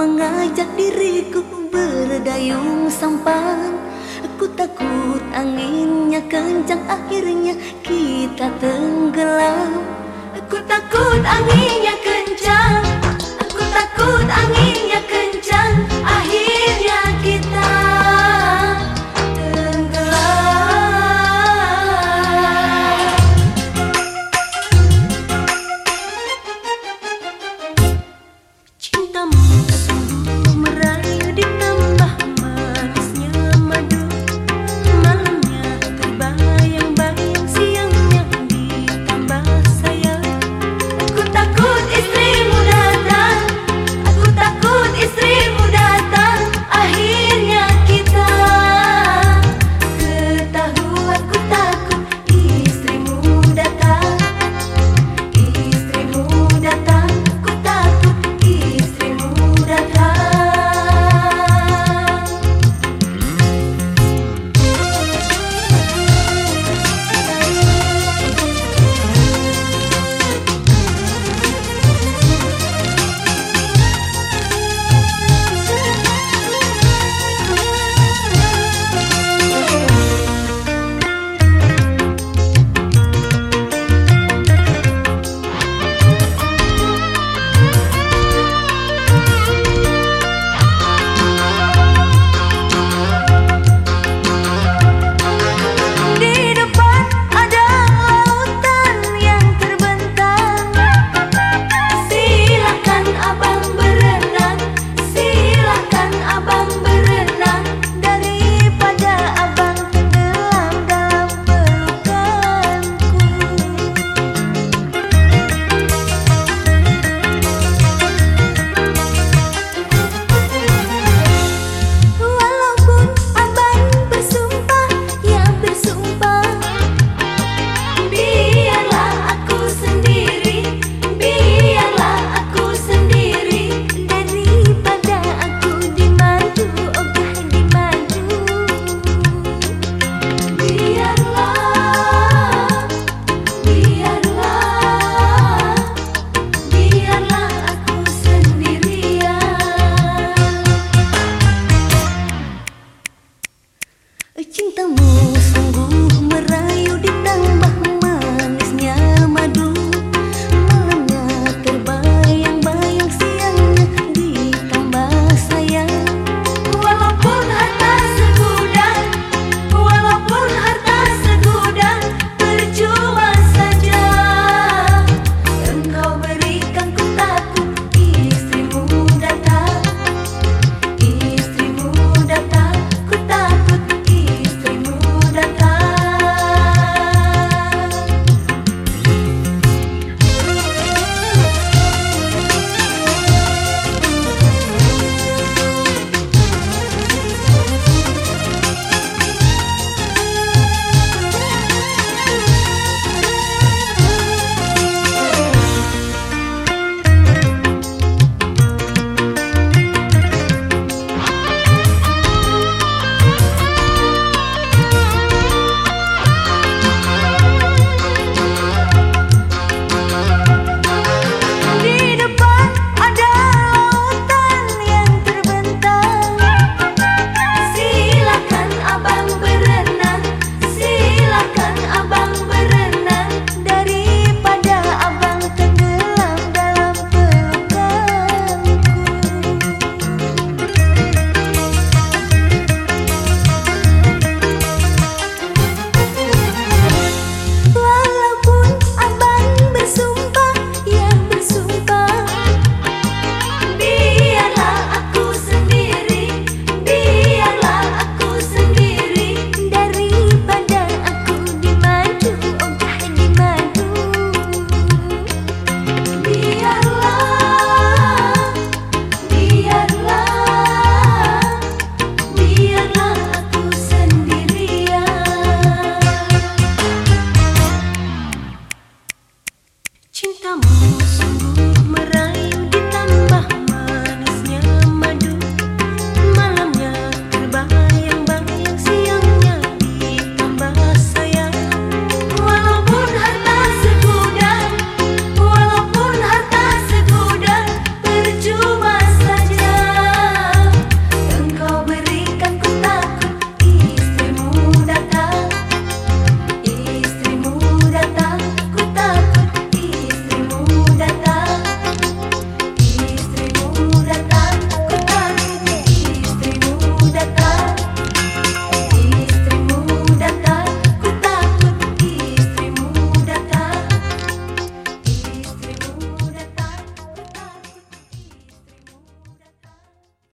mengajak diriku berdayung sampan. Aku takut anginnya kencang akhirnya kita tenggelam. Aku takut kencang tinta moça.